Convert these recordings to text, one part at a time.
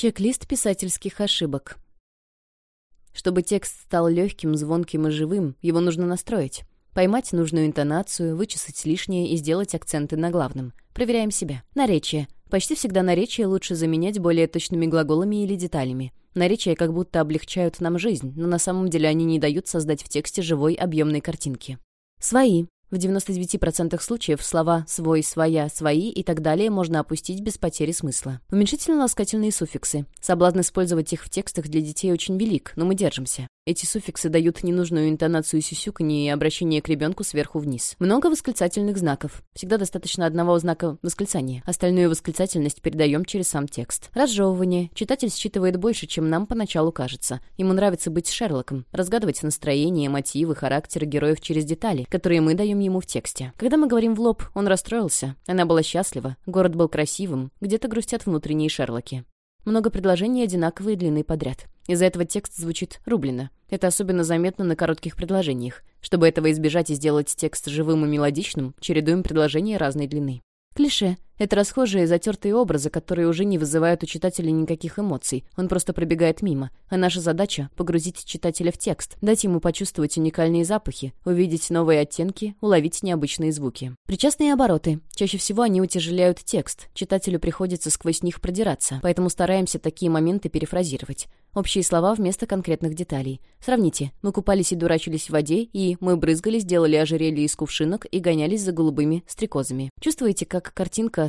Чек-лист писательских ошибок. Чтобы текст стал легким, звонким и живым, его нужно настроить. Поймать нужную интонацию, вычесать лишнее и сделать акценты на главном. Проверяем себя. Наречие. Почти всегда наречие лучше заменять более точными глаголами или деталями. Наречия как будто облегчают нам жизнь, но на самом деле они не дают создать в тексте живой объемной картинки. Свои. В 99% случаев слова «свой», «своя», «свои» и так далее можно опустить без потери смысла. Уменьшительно-ласкательные суффиксы. Соблазн использовать их в текстах для детей очень велик, но мы держимся. Эти суффиксы дают ненужную интонацию сюсюканья и обращение к ребенку сверху вниз. Много восклицательных знаков. Всегда достаточно одного знака восклицания. Остальную восклицательность передаем через сам текст. Разжевывание. Читатель считывает больше, чем нам поначалу кажется. Ему нравится быть Шерлоком, разгадывать настроение, мотивы, характеры героев через детали, которые мы даем ему в тексте. Когда мы говорим в лоб, он расстроился, она была счастлива, город был красивым, где-то грустят внутренние Шерлоки. Много предложений одинаковой длины подряд. Из-за этого текст звучит рублено. Это особенно заметно на коротких предложениях. Чтобы этого избежать и сделать текст живым и мелодичным, чередуем предложения разной длины. Клише. Это расхожие затертые образы, которые уже не вызывают у читателя никаких эмоций. Он просто пробегает мимо. А наша задача — погрузить читателя в текст, дать ему почувствовать уникальные запахи, увидеть новые оттенки, уловить необычные звуки. Причастные обороты. Чаще всего они утяжеляют текст. Читателю приходится сквозь них продираться, поэтому стараемся такие моменты перефразировать. Общие слова вместо конкретных деталей. Сравните. Мы купались и дурачились в воде, и мы брызгались, делали ожерелье из кувшинок и гонялись за голубыми стрекозами. Чувствуете, как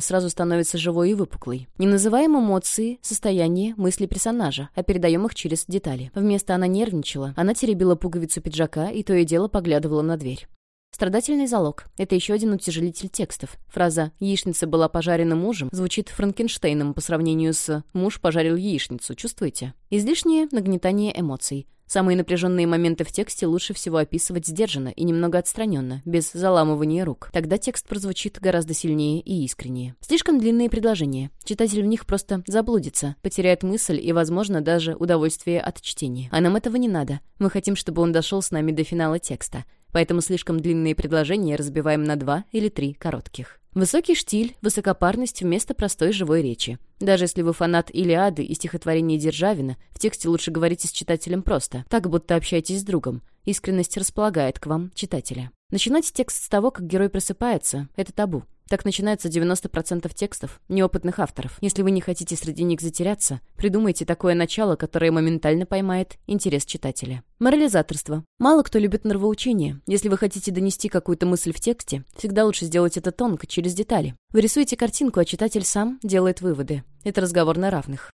сразу становится живой и выпуклой? Не называем эмоции, состояние, мысли персонажа, а передаем их через детали. Вместо «она нервничала», она теребила пуговицу пиджака и то и дело поглядывала на дверь. Страдательный залог — это еще один утяжелитель текстов. Фраза «яичница была пожарена мужем» звучит Франкенштейном по сравнению с «муж пожарил яичницу». Чувствуете? Излишнее нагнетание эмоций. Самые напряженные моменты в тексте лучше всего описывать сдержанно и немного отстраненно, без заламывания рук. Тогда текст прозвучит гораздо сильнее и искреннее. Слишком длинные предложения. Читатель в них просто заблудится, потеряет мысль и, возможно, даже удовольствие от чтения. А нам этого не надо. Мы хотим, чтобы он дошел с нами до финала текста поэтому слишком длинные предложения разбиваем на два или три коротких. Высокий штиль, высокопарность вместо простой живой речи. Даже если вы фанат Илиады и стихотворений Державина, в тексте лучше говорите с читателем просто, так будто общаетесь с другом. Искренность располагает к вам, читателя. Начинать текст с того, как герой просыпается, это табу. Так начинается 90% текстов неопытных авторов. Если вы не хотите среди них затеряться, придумайте такое начало, которое моментально поймает интерес читателя. Морализаторство. Мало кто любит нравоучение. Если вы хотите донести какую-то мысль в тексте, всегда лучше сделать это тонко, через детали. Вы рисуете картинку, а читатель сам делает выводы. Это разговор на равных.